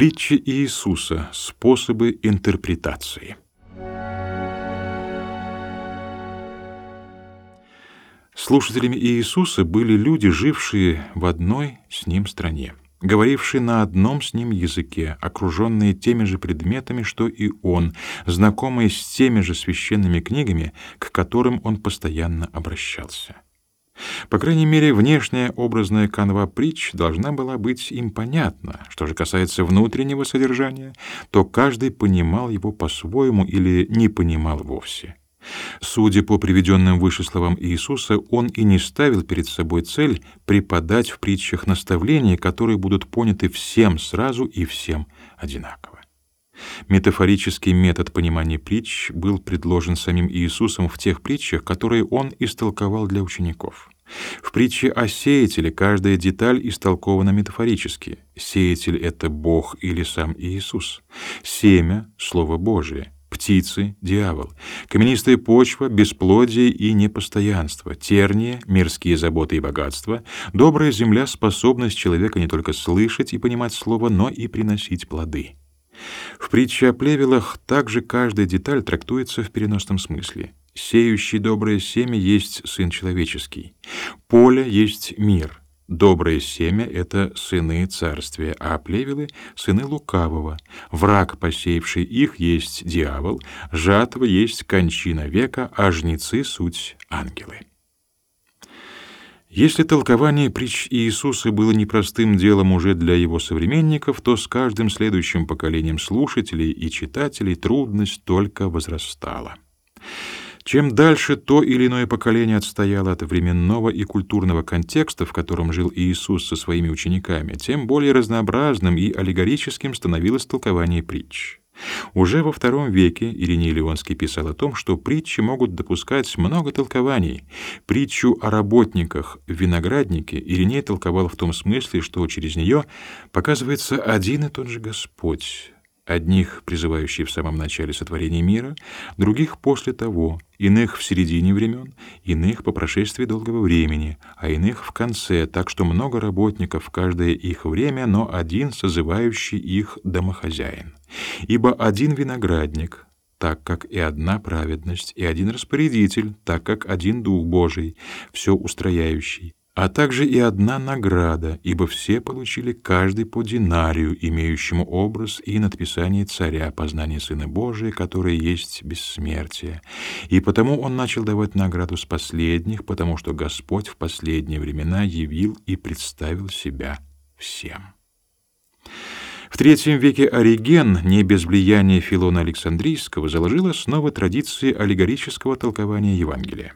Притчи Иисуса. Способы интерпретации. Слушателями Иисуса были люди, жившие в одной с Ним стране, говорившие на одном с Ним языке, окруженные теми же предметами, что и Он, знакомые с теми же священными книгами, к которым Он постоянно обращался. По крайней мере, внешняя образная канва притч должна была быть им понятна. Что же касается внутреннего содержания, то каждый понимал его по-своему или не понимал вовсе. Судя по приведенным выше словам Иисуса, он и не ставил перед собой цель преподать в притчах наставления, которые будут поняты всем сразу и всем одинаково. Метафорический метод понимания притч был предложен самим Иисусом в тех притчах, которые он истолковал для учеников. В притче о сеятеле каждая деталь истолкована метафорически. Сеятель — это Бог или сам Иисус. Семя — Слово Божие — птицы — дьявол, каменистая почва — бесплодие и непостоянство, терния — мирские заботы и богатства, добрая земля — способность человека не только слышать и понимать слово, но и приносить плоды. В притче о плевелах также каждая деталь трактуется в переносном смысле. Сеющий доброе семя есть сын человеческий. Поле есть мир. Доброе семя — это сыны царствия, а плевелы — сыны лукавого. Враг, посеявший их, есть дьявол, жатва есть кончина века, а жнецы — суть ангелы. Если толкование притч Иисуса было непростым делом уже для его современников, то с каждым следующим поколением слушателей и читателей трудность только возрастала. Чем дальше то или иное поколение отстояло от временного и культурного контекста, в котором жил Иисус со своими учениками, тем более разнообразным и аллегорическим становилось толкование притч. Уже во II веке Ириней Леонский писал о том, что притчи могут допускать много толкований. Притчу о работниках в винограднике Ириней толковал в том смысле, что через нее показывается один и тот же Господь, одних призывающий в самом начале сотворения мира, других после того, иных в середине времен, иных по прошествии долгого времени, а иных в конце, так что много работников каждое их время, но один созывающий их домохозяин. Ибо один виноградник, так как и одна праведность, и один распорядитель, так как один Дух Божий, все устрояющий, а также и одна награда, ибо все получили каждый по динарию, имеющему образ и надписание царя, познание Сына Божия, который есть бессмертие. И потому он начал давать награду с последних, потому что Господь в последние времена явил и представил себя всем. В III веке Ориген, не без влияния Филона Александрийского, заложил основы традиции аллегорического толкования Евангелия.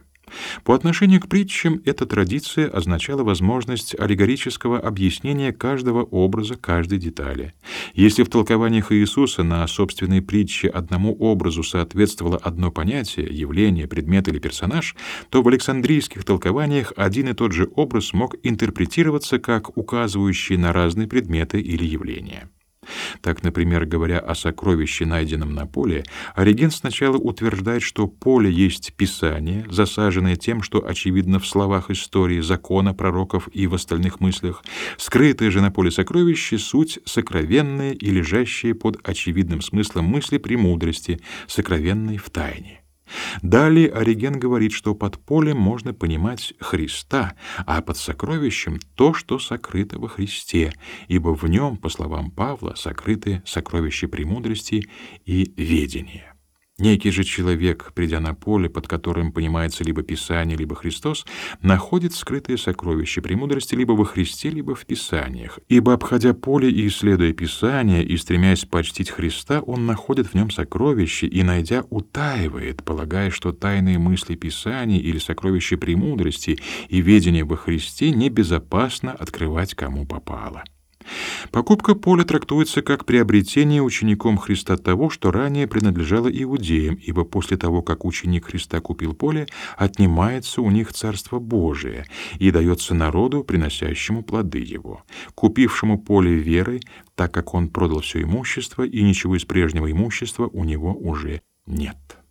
По отношению к притчам эта традиция означала возможность аллегорического объяснения каждого образа, каждой детали. Если в толкованиях Иисуса на собственные притчи одному образу соответствовало одно понятие, явление, предмет или персонаж, то в александрийских толкованиях один и тот же образ мог интерпретироваться как указывающий на разные предметы или явления. Так, например, говоря о сокровище, найденном на поле, Ориген сначала утверждает, что поле есть Писание, засаженное тем, что очевидно в словах истории, закона, пророков и в остальных мыслях. Скрытое же на поле сокровище — суть сокровенные и лежащие под очевидным смыслом мысли премудрости, сокровенной в тайне. Далее Ориген говорит, что под полем можно понимать Христа, а под сокровищем — то, что сокрыто во Христе, ибо в нем, по словам Павла, сокрыты сокровища премудрости и ведения. Некий же человек, придя на поле, под которым понимается либо Писание, либо Христос, находит скрытые сокровища премудрости либо во Христе, либо в Писаниях. Ибо, обходя поле и исследуя Писание, и стремясь почтить Христа, он находит в нем сокровища и, найдя, утаивает, полагая, что тайные мысли Писания или сокровища премудрости и ведения во Христе небезопасно открывать кому попало. Покупка поля трактуется как приобретение учеником Христа того, что ранее принадлежало иудеям, ибо после того, как ученик Христа купил поле, отнимается у них Царство Божие и дается народу, приносящему плоды его, купившему поле верой, так как он продал все имущество, и ничего из прежнего имущества у него уже нет.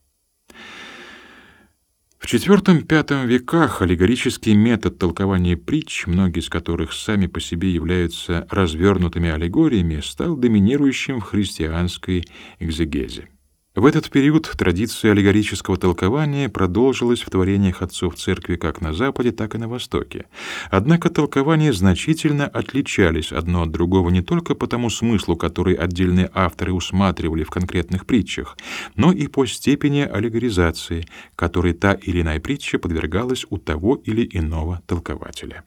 В IV-V веках аллегорический метод толкования притч, многие из которых сами по себе являются развернутыми аллегориями, стал доминирующим в христианской экзегезе. В этот период традиция аллегорического толкования продолжилась в творениях отцов церкви как на Западе, так и на Востоке. Однако толкования значительно отличались одно от другого не только по тому смыслу, который отдельные авторы усматривали в конкретных притчах, но и по степени аллегоризации, которой та или иная притча подвергалась у того или иного толкователя.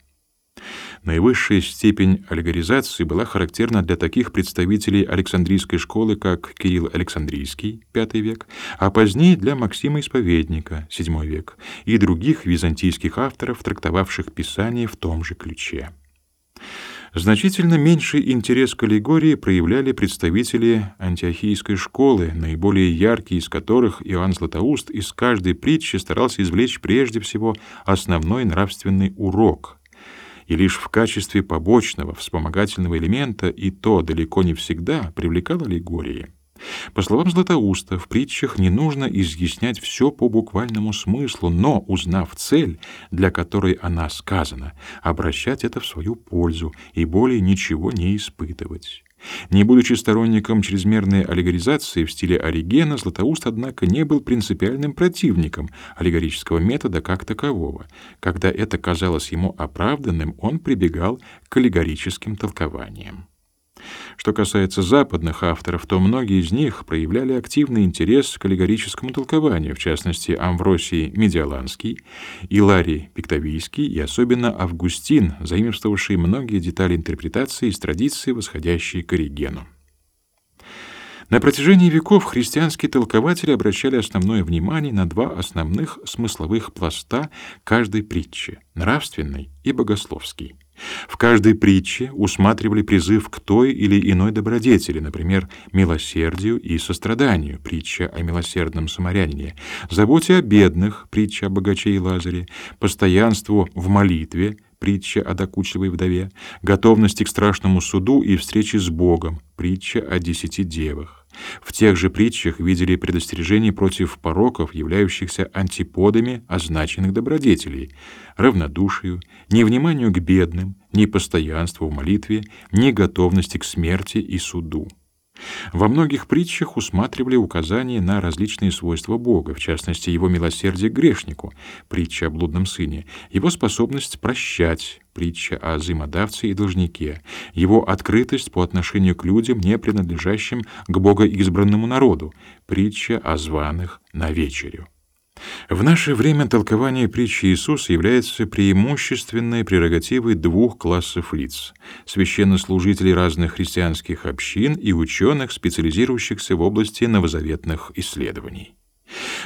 Наивысшая степень аллегоризации была характерна для таких представителей Александрийской школы, как Кирилл Александрийский, V век, а позднее для Максима Исповедника, VII век, и других византийских авторов, трактовавших Писание в том же ключе. Значительно меньший интерес к аллегории проявляли представители антиохийской школы, наиболее яркие из которых Иоанн Златоуст из каждой притчи старался извлечь прежде всего основной нравственный урок, и лишь в качестве побочного, вспомогательного элемента и то далеко не всегда привлекал аллегории. По словам Златоуста, в притчах не нужно изъяснять все по буквальному смыслу, но, узнав цель, для которой она сказана, обращать это в свою пользу и более ничего не испытывать. Не будучи сторонником чрезмерной аллегоризации в стиле Оригена, Златоуст, однако, не был принципиальным противником аллегорического метода как такового. Когда это казалось ему оправданным, он прибегал к аллегорическим толкованиям. Что касается западных авторов, то многие из них проявляли активный интерес к аллегорическому толкованию, в частности, Амвросий Медиаланский, Иларий Пиктовийский и особенно Августин, заимствовавший многие детали интерпретации из традиции, восходящей к Оригену. На протяжении веков христианские толкователи обращали основное внимание на два основных смысловых пласта каждой притчи — нравственный и богословский. В каждой притче усматривали призыв к той или иной добродетели, например, милосердию и состраданию, притча о милосердном самарянине, заботе о бедных, притча о богаче и Лазаре, постоянству в молитве, притча о докучливой вдове, готовности к страшному суду и встрече с Богом, притча о десяти девах. В тех же притчах видели предостережение против пороков, являющихся антиподами означенных добродетелей, равнодушию, невниманию к бедным, непостоянству в молитве, неготовности к смерти и суду. Во многих притчах усматривали указания на различные свойства Бога, в частности, его милосердие к грешнику, притча о блудном сыне, его способность прощать, притча о взаимодавце и должнике, его открытость по отношению к людям, не принадлежащим к богоизбранному народу, притча о званых на вечерю. В наше время толкование притчи Иисуса является преимущественной прерогативой двух классов лиц — священнослужителей разных христианских общин и ученых, специализирующихся в области новозаветных исследований.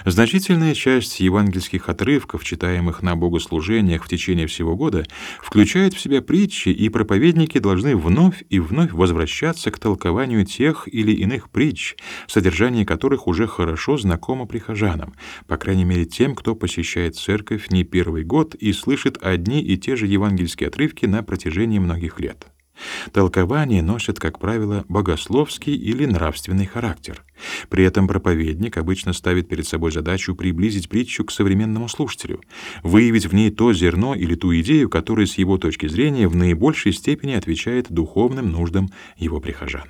Значительная часть евангельских отрывков, читаемых на богослужениях в течение всего года, включает в себя притчи, и проповедники должны вновь и вновь возвращаться к толкованию тех или иных притч, содержание которых уже хорошо знакомо прихожанам, по крайней мере тем, кто посещает церковь не первый год и слышит одни и те же евангельские отрывки на протяжении многих лет. Толкования носят, как правило, богословский или нравственный характер. При этом проповедник обычно ставит перед собой задачу приблизить притчу к современному слушателю, выявить в ней то зерно или ту идею, которая с его точки зрения в наибольшей степени отвечает духовным нуждам его прихожан.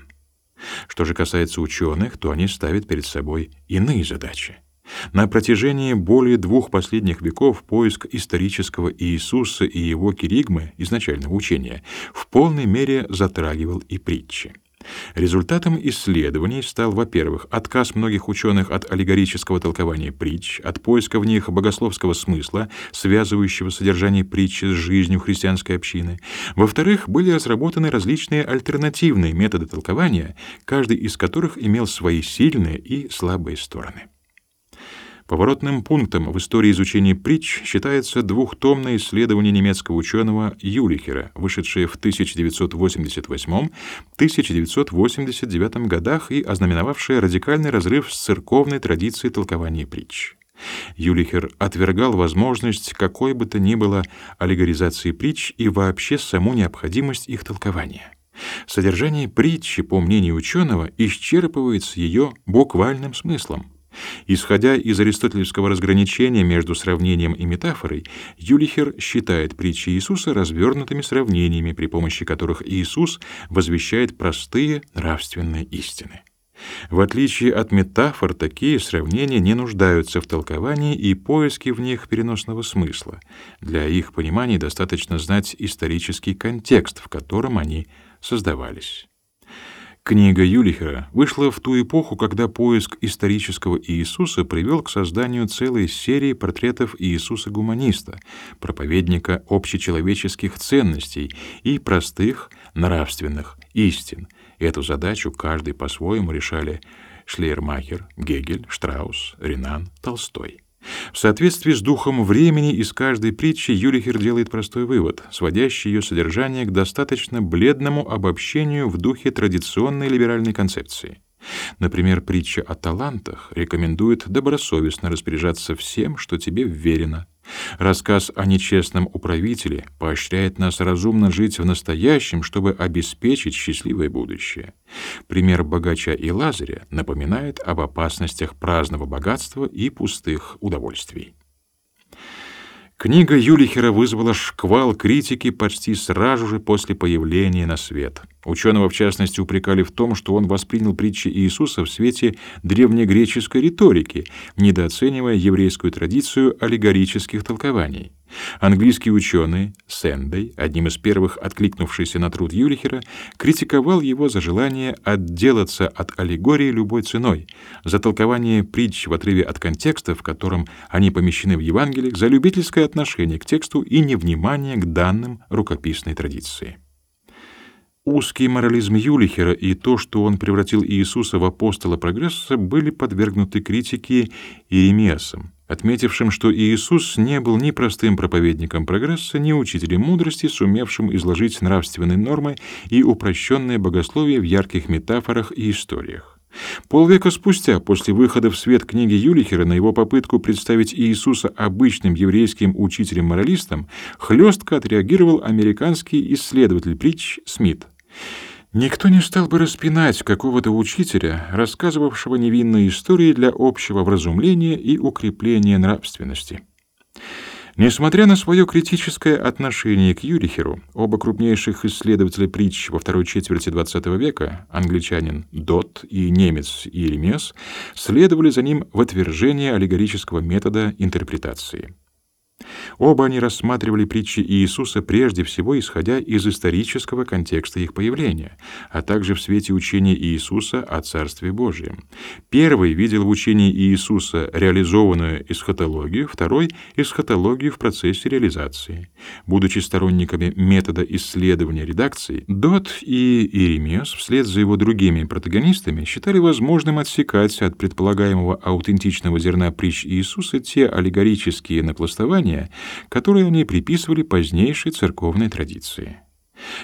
Что же касается ученых, то они ставят перед собой иные задачи. На протяжении более двух последних веков поиск исторического Иисуса и его киригмы, изначального учения, в полной мере затрагивал и притчи. Результатом исследований стал, во-первых, отказ многих ученых от аллегорического толкования притч, от поиска в них богословского смысла, связывающего содержание притчи с жизнью христианской общины. Во-вторых, были разработаны различные альтернативные методы толкования, каждый из которых имел свои сильные и слабые стороны. Поворотным пунктом в истории изучения притч считается двухтомное исследование немецкого ученого Юлихера, вышедшее в 1988-1989 годах и ознаменовавшее радикальный разрыв с церковной традицией толкования притч. Юлихер отвергал возможность какой бы то ни было аллегоризации притч и вообще саму необходимость их толкования. Содержание притчи, по мнению ученого, исчерпывается ее буквальным смыслом. Исходя из аристотелевского разграничения между сравнением и метафорой, Юлихер считает притчи Иисуса развернутыми сравнениями, при помощи которых Иисус возвещает простые нравственные истины. В отличие от метафор, такие сравнения не нуждаются в толковании и поиске в них переносного смысла. Для их понимания достаточно знать исторический контекст, в котором они создавались. Книга Юлихера вышла в ту эпоху, когда поиск исторического Иисуса привел к созданию целой серии портретов Иисуса-гуманиста, проповедника общечеловеческих ценностей и простых нравственных истин. Эту задачу каждый по-своему решали Шлейермахер, Гегель, Штраус, Ренан, Толстой. В соответствии с духом времени из каждой притчи Юлихер делает простой вывод, сводящий ее содержание к достаточно бледному обобщению в духе традиционной либеральной концепции. Например, притча о талантах рекомендует добросовестно распоряжаться всем, что тебе вверено, Рассказ о нечестном управителе поощряет нас разумно жить в настоящем, чтобы обеспечить счастливое будущее. Пример богача и Лазаря напоминает об опасностях праздного богатства и пустых удовольствий. Книга Юлихера вызвала шквал критики почти сразу же после появления на свет. Ученого, в частности, упрекали в том, что он воспринял притчи Иисуса в свете древнегреческой риторики, недооценивая еврейскую традицию аллегорических толкований. Английский ученый Сэндей, одним из первых откликнувшийся на труд Юлихера, критиковал его за желание отделаться от аллегории любой ценой, за толкование притч в отрыве от контекста, в котором они помещены в Евангелиях, за любительское отношение к тексту и невнимание к данным рукописной традиции. Узкий морализм Юлихера и то, что он превратил Иисуса в апостола прогресса, были подвергнуты критике Иеремиасом, отметившим, что Иисус не был ни простым проповедником прогресса, ни учителем мудрости, сумевшим изложить нравственные нормы и упрощенное богословие в ярких метафорах и историях. Полвека спустя, после выхода в свет книги Юлихера на его попытку представить Иисуса обычным еврейским учителем-моралистом, хлестко отреагировал американский исследователь притч Смит. Никто не стал бы распинать какого-то учителя, рассказывавшего невинные истории для общего вразумления и укрепления нравственности. Несмотря на свое критическое отношение к Юрихеру, оба крупнейших исследователя притч во второй четверти XX века, англичанин Дот и немец Иеремес, следовали за ним в отвержение аллегорического метода интерпретации. Оба они рассматривали притчи Иисуса прежде всего исходя из исторического контекста их появления, а также в свете учения Иисуса о Царстве Божьем. Первый видел в учении Иисуса реализованную эсхатологию, второй — эсхатологию в процессе реализации. Будучи сторонниками метода исследования редакции, Дот и Иеремиас вслед за его другими протагонистами считали возможным отсекать от предполагаемого аутентичного зерна притч Иисуса те аллегорические напластования, значения, которые они приписывали позднейшей церковной традиции.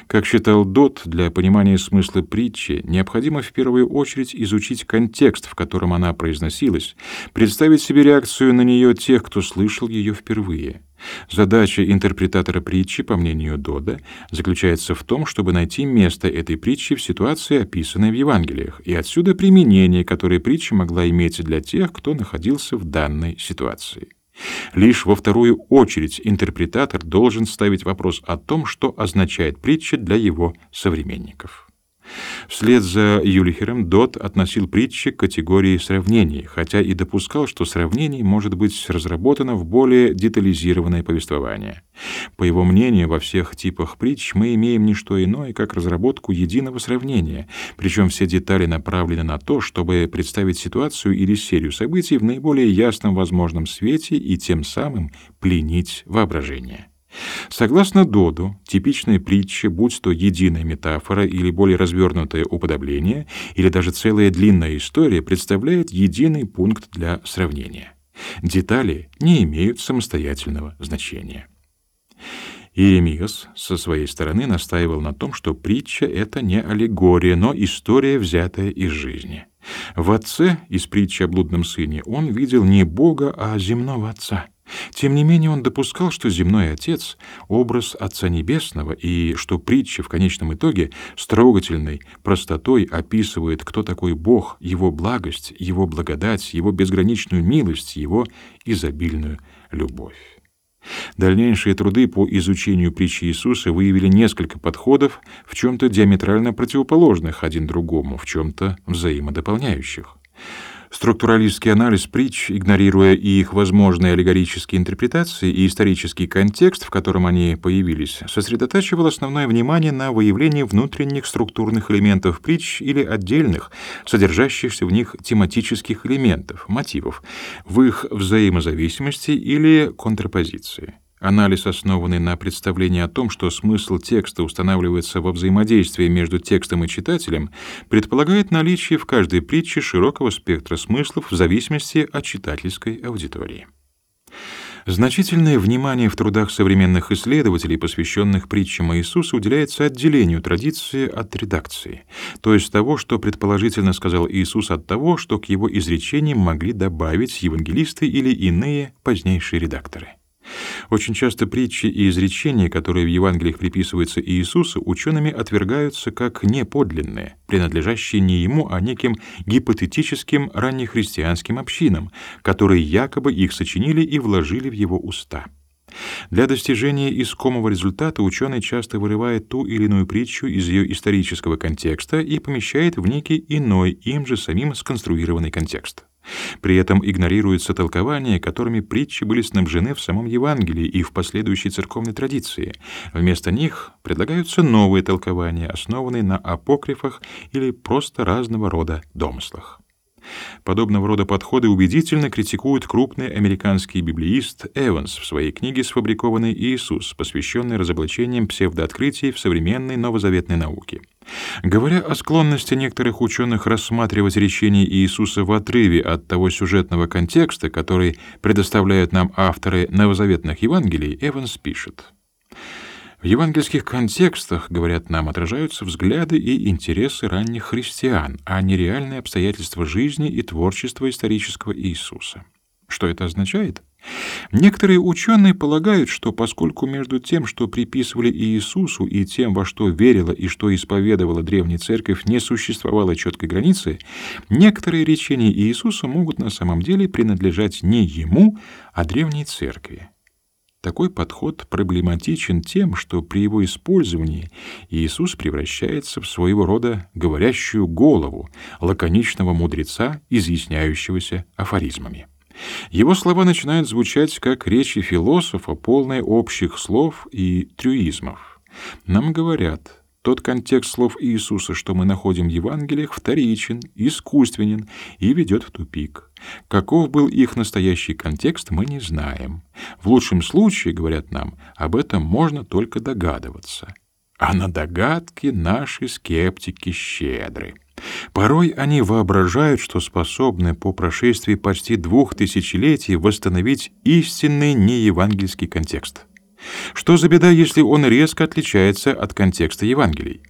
Как считал Дот, для понимания смысла притчи необходимо в первую очередь изучить контекст, в котором она произносилась, представить себе реакцию на нее тех, кто слышал ее впервые. Задача интерпретатора притчи, по мнению Дода, заключается в том, чтобы найти место этой притчи в ситуации, описанной в Евангелиях, и отсюда применение, которое притча могла иметь для тех, кто находился в данной ситуации. Лишь во вторую очередь интерпретатор должен ставить вопрос о том, что означает притча для его современников. Вслед за Юлихером Дот относил притчи к категории сравнений, хотя и допускал, что сравнений может быть разработано в более детализированное повествование. По его мнению, во всех типах притч мы имеем не что иное, как разработку единого сравнения, причем все детали направлены на то, чтобы представить ситуацию или серию событий в наиболее ясном возможном свете и тем самым пленить воображение. Согласно Доду, типичная притча, будь то единая метафора или более развернутое уподобление, или даже целая длинная история, представляет единый пункт для сравнения. Детали не имеют самостоятельного значения. Иеремиас со своей стороны настаивал на том, что притча — это не аллегория, но история, взятая из жизни. В отце из притчи о блудном сыне он видел не Бога, а земного отца — Тем не менее он допускал, что земной Отец — образ Отца Небесного, и что притча в конечном итоге с трогательной простотой описывает, кто такой Бог, Его благость, Его благодать, Его безграничную милость, Его изобильную любовь. Дальнейшие труды по изучению притчи Иисуса выявили несколько подходов, в чем-то диаметрально противоположных один другому, в чем-то взаимодополняющих. Структуралистский анализ притч, игнорируя и их возможные аллегорические интерпретации и исторический контекст, в котором они появились, сосредотачивал основное внимание на выявлении внутренних структурных элементов притч или отдельных, содержащихся в них тематических элементов, мотивов, в их взаимозависимости или контрапозиции. Анализ, основанный на представлении о том, что смысл текста устанавливается во взаимодействии между текстом и читателем, предполагает наличие в каждой притче широкого спектра смыслов в зависимости от читательской аудитории. Значительное внимание в трудах современных исследователей, посвященных притчам Иисуса, уделяется отделению традиции от редакции, то есть того, что предположительно сказал Иисус от того, что к его изречениям могли добавить евангелисты или иные позднейшие редакторы. Очень часто притчи и изречения, которые в Евангелиях приписываются Иисусу, учеными отвергаются как неподлинные, принадлежащие не ему, а неким гипотетическим раннехристианским общинам, которые якобы их сочинили и вложили в его уста. Для достижения искомого результата ученый часто вырывает ту или иную притчу из ее исторического контекста и помещает в некий иной, им же самим сконструированный контекст. При этом игнорируются толкования, которыми притчи были снабжены в самом Евангелии и в последующей церковной традиции. Вместо них предлагаются новые толкования, основанные на апокрифах или просто разного рода домыслах. Подобного рода подходы убедительно критикует крупный американский библеист Эванс в своей книге «Сфабрикованный Иисус», посвященной разоблачениям псевдооткрытий в современной новозаветной науке. Говоря о склонности некоторых ученых рассматривать речение Иисуса в отрыве от того сюжетного контекста, который предоставляют нам авторы новозаветных Евангелий, Эванс пишет: в евангельских контекстах, говорят нам, отражаются взгляды и интересы ранних христиан, а не реальные обстоятельства жизни и творчества исторического Иисуса. Что это означает? Некоторые ученые полагают, что поскольку между тем, что приписывали Иисусу, и тем, во что верила и что исповедовала древняя церковь, не существовало четкой границы, некоторые речения Иисуса могут на самом деле принадлежать не ему, а древней церкви. Такой подход проблематичен тем, что при его использовании Иисус превращается в своего рода говорящую голову лаконичного мудреца, изъясняющегося афоризмами. Его слова начинают звучать как речи философа, полные общих слов и трюизмов. Нам говорят, тот контекст слов Иисуса, что мы находим в Евангелиях, вторичен, искусственен и ведет в тупик. Каков был их настоящий контекст, мы не знаем. В лучшем случае, говорят нам, об этом можно только догадываться. А на догадки наши скептики щедры. Порой они воображают, что способны по прошествии почти двух тысячелетий восстановить истинный неевангельский контекст. Что за беда, если он резко отличается от контекста Евангелий?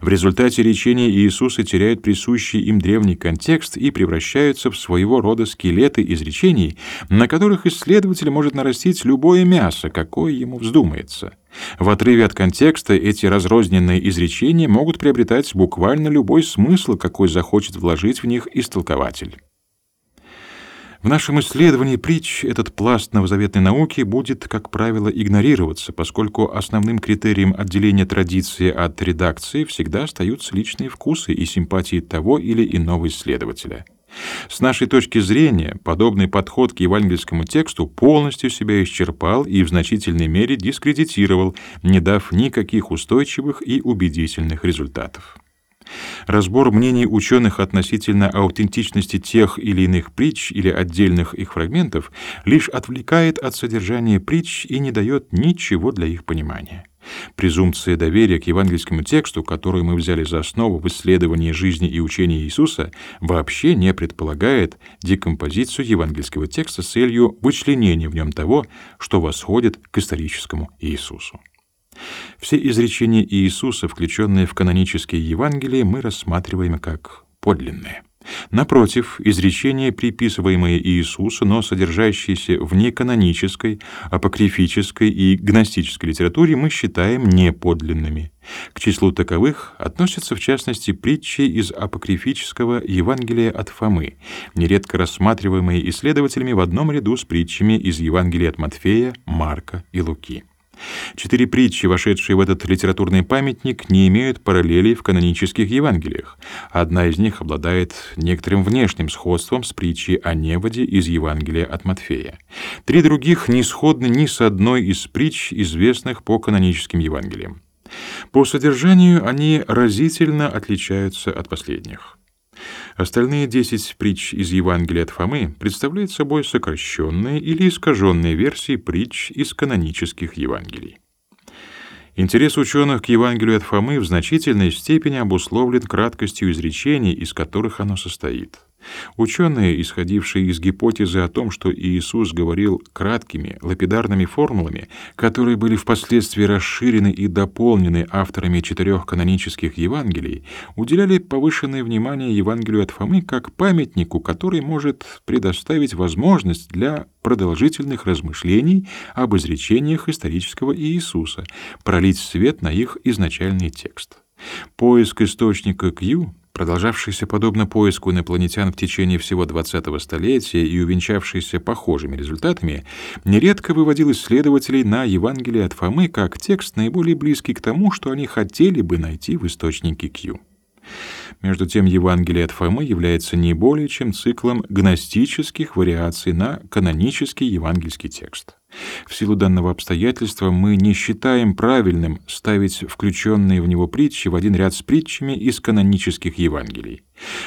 В результате речения Иисуса теряют присущий им древний контекст и превращаются в своего рода скелеты изречений, на которых исследователь может нарастить любое мясо, какое ему вздумается. В отрыве от контекста эти разрозненные изречения могут приобретать буквально любой смысл, какой захочет вложить в них истолкователь. В нашем исследовании притч этот пласт новозаветной науки будет, как правило, игнорироваться, поскольку основным критерием отделения традиции от редакции всегда остаются личные вкусы и симпатии того или иного исследователя. С нашей точки зрения, подобный подход к евангельскому тексту полностью себя исчерпал и в значительной мере дискредитировал, не дав никаких устойчивых и убедительных результатов. Разбор мнений ученых относительно аутентичности тех или иных притч или отдельных их фрагментов лишь отвлекает от содержания притч и не дает ничего для их понимания. Презумпция доверия к евангельскому тексту, которую мы взяли за основу в исследовании жизни и учения Иисуса, вообще не предполагает декомпозицию евангельского текста с целью вычленения в нем того, что восходит к историческому Иисусу. Все изречения Иисуса, включенные в канонические Евангелия, мы рассматриваем как подлинные. Напротив, изречения, приписываемые Иисусу, но содержащиеся в неканонической, апокрифической и гностической литературе, мы считаем неподлинными. К числу таковых относятся в частности притчи из апокрифического Евангелия от Фомы, нередко рассматриваемые исследователями в одном ряду с притчами из Евангелия от Матфея, Марка и Луки. Четыре притчи, вошедшие в этот литературный памятник, не имеют параллелей в канонических Евангелиях. Одна из них обладает некоторым внешним сходством с притчей о неводе из Евангелия от Матфея. Три других не сходны ни с одной из притч, известных по каноническим Евангелиям. По содержанию они разительно отличаются от последних. Остальные десять притч из Евангелия от Фомы представляют собой сокращенные или искаженные версии притч из канонических Евангелий. Интерес ученых к Евангелию от Фомы в значительной степени обусловлен краткостью изречений, из которых оно состоит. Ученые, исходившие из гипотезы о том, что Иисус говорил краткими, лапидарными формулами, которые были впоследствии расширены и дополнены авторами четырех канонических Евангелий, уделяли повышенное внимание Евангелию от Фомы как памятнику, который может предоставить возможность для продолжительных размышлений об изречениях исторического Иисуса, пролить свет на их изначальный текст. Поиск источника Q продолжавшийся подобно поиску инопланетян в течение всего 20-го столетия и увенчавшийся похожими результатами, нередко выводил исследователей на Евангелие от Фомы как текст наиболее близкий к тому, что они хотели бы найти в источнике Q. Между тем, Евангелие от Фомы является не более чем циклом гностических вариаций на канонический евангельский текст. В силу данного обстоятельства мы не считаем правильным ставить включенные в него притчи в один ряд с притчами из канонических Евангелий.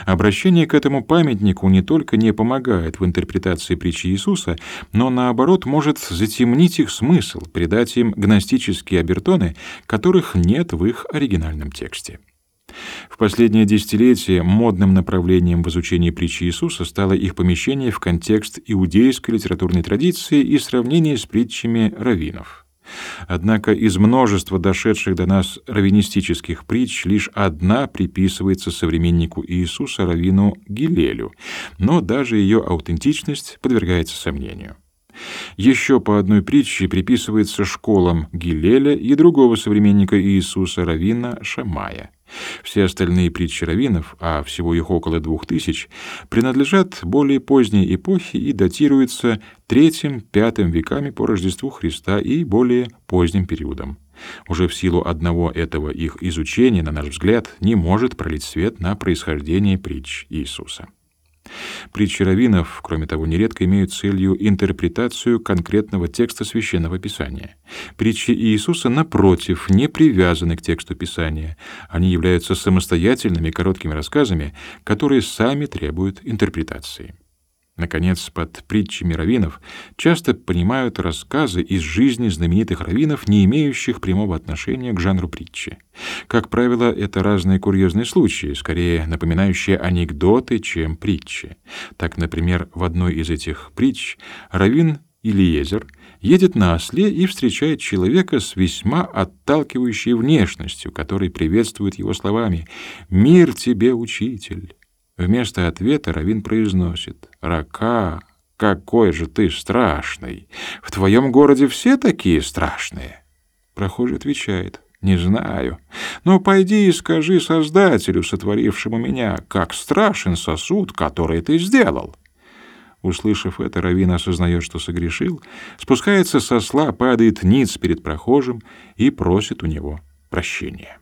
Обращение к этому памятнику не только не помогает в интерпретации притчи Иисуса, но наоборот может затемнить их смысл, придать им гностические обертоны, которых нет в их оригинальном тексте. В последнее десятилетие модным направлением в изучении притчи Иисуса стало их помещение в контекст иудейской литературной традиции и сравнение с притчами раввинов. Однако из множества дошедших до нас раввинистических притч лишь одна приписывается современнику Иисуса раввину Гилелю, но даже ее аутентичность подвергается сомнению. Еще по одной притче приписывается школам Гилеля и другого современника Иисуса раввина Шамая. Все остальные притчи раввинов, а всего их около двух тысяч, принадлежат более поздней эпохе и датируются третьим-пятым веками по Рождеству Христа и более поздним периодом. Уже в силу одного этого их изучения, на наш взгляд, не может пролить свет на происхождение притч Иисуса. Притчи раввинов, кроме того, нередко имеют целью интерпретацию конкретного текста священного писания. Притчи Иисуса напротив не привязаны к тексту писания. Они являются самостоятельными короткими рассказами, которые сами требуют интерпретации. Наконец, под притчами раввинов часто понимают рассказы из жизни знаменитых раввинов, не имеющих прямого отношения к жанру притчи. Как правило, это разные курьезные случаи, скорее напоминающие анекдоты, чем притчи. Так, например, в одной из этих притч раввин Илиезер едет на осле и встречает человека с весьма отталкивающей внешностью, который приветствует его словами «Мир тебе, учитель!» Вместо ответа Равин произносит «Рака, какой же ты страшный! В твоем городе все такие страшные!» Прохожий отвечает «Не знаю. Но пойди и скажи Создателю, сотворившему меня, как страшен сосуд, который ты сделал». Услышав это, Равин осознает, что согрешил, спускается со сла, падает ниц перед прохожим и просит у него прощения.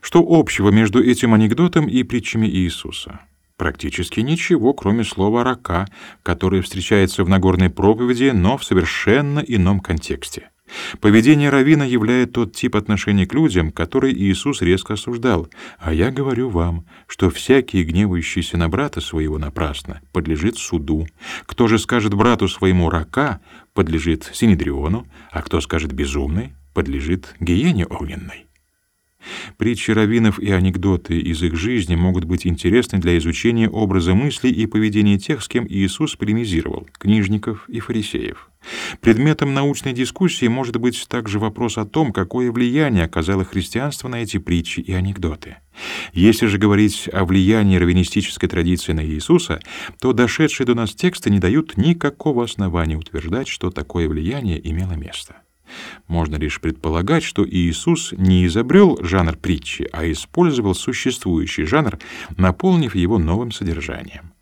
Что общего между этим анекдотом и притчами Иисуса? Практически ничего, кроме слова «рака», которое встречается в Нагорной проповеди, но в совершенно ином контексте. Поведение равина являет тот тип отношения к людям, который Иисус резко осуждал. А я говорю вам, что всякий, гневающийся на брата своего напрасно, подлежит суду. Кто же скажет брату своему «рака», подлежит Синедриону, а кто скажет «безумный», подлежит гиене огненной. Притчи раввинов и анекдоты из их жизни могут быть интересны для изучения образа мысли и поведения тех, с кем Иисус полемизировал, книжников и фарисеев. Предметом научной дискуссии может быть также вопрос о том, какое влияние оказало христианство на эти притчи и анекдоты. Если же говорить о влиянии раввинистической традиции на Иисуса, то дошедшие до нас тексты не дают никакого основания утверждать, что такое влияние имело место. Можно лишь предполагать, что Иисус не изобрел жанр притчи, а использовал существующий жанр, наполнив его новым содержанием.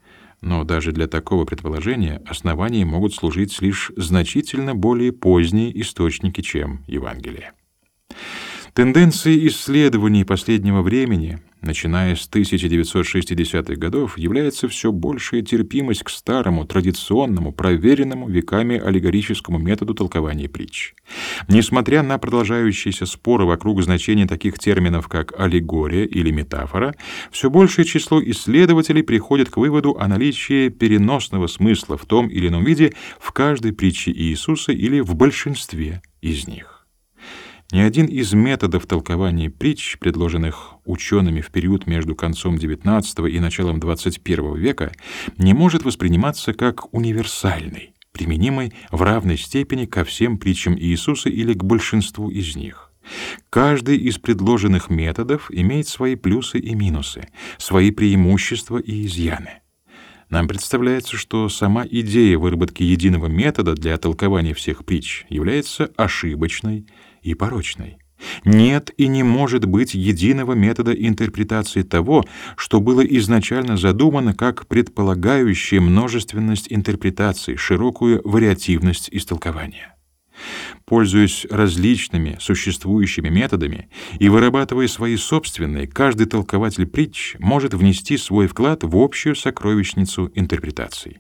Но даже для такого предположения основанием могут служить лишь значительно более поздние источники, чем Евангелие. Тенденции исследований последнего времени, начиная с 1960-х годов, является все большая терпимость к старому, традиционному, проверенному веками аллегорическому методу толкования притч. Несмотря на продолжающиеся споры вокруг значения таких терминов, как аллегория или метафора, все большее число исследователей приходит к выводу о наличии переносного смысла в том или ином виде в каждой притче Иисуса или в большинстве из них. Ни один из методов толкования притч, предложенных учеными в период между концом XIX и началом XXI века, не может восприниматься как универсальный, применимый в равной степени ко всем притчам Иисуса или к большинству из них. Каждый из предложенных методов имеет свои плюсы и минусы, свои преимущества и изъяны. Нам представляется, что сама идея выработки единого метода для толкования всех притч является ошибочной и порочной. Нет и не может быть единого метода интерпретации того, что было изначально задумано как предполагающее множественность интерпретаций, широкую вариативность истолкования. Пользуясь различными существующими методами и вырабатывая свои собственные, каждый толкователь притч может внести свой вклад в общую сокровищницу интерпретаций.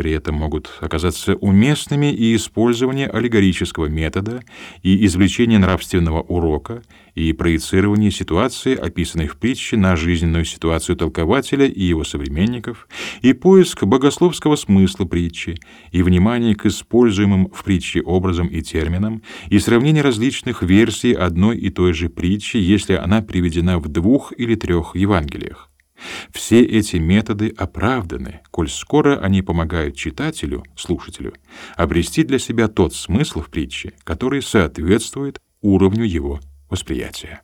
При этом могут оказаться уместными и использование аллегорического метода, и извлечение нравственного урока, и проецирование ситуации, описанной в притче, на жизненную ситуацию толкователя и его современников, и поиск богословского смысла притчи, и внимание к используемым в притче образам и терминам, и сравнение различных версий одной и той же притчи, если она приведена в двух или трех Евангелиях. Все эти методы оправданы, коль скоро они помогают читателю, слушателю, обрести для себя тот смысл в притче, который соответствует уровню его восприятия.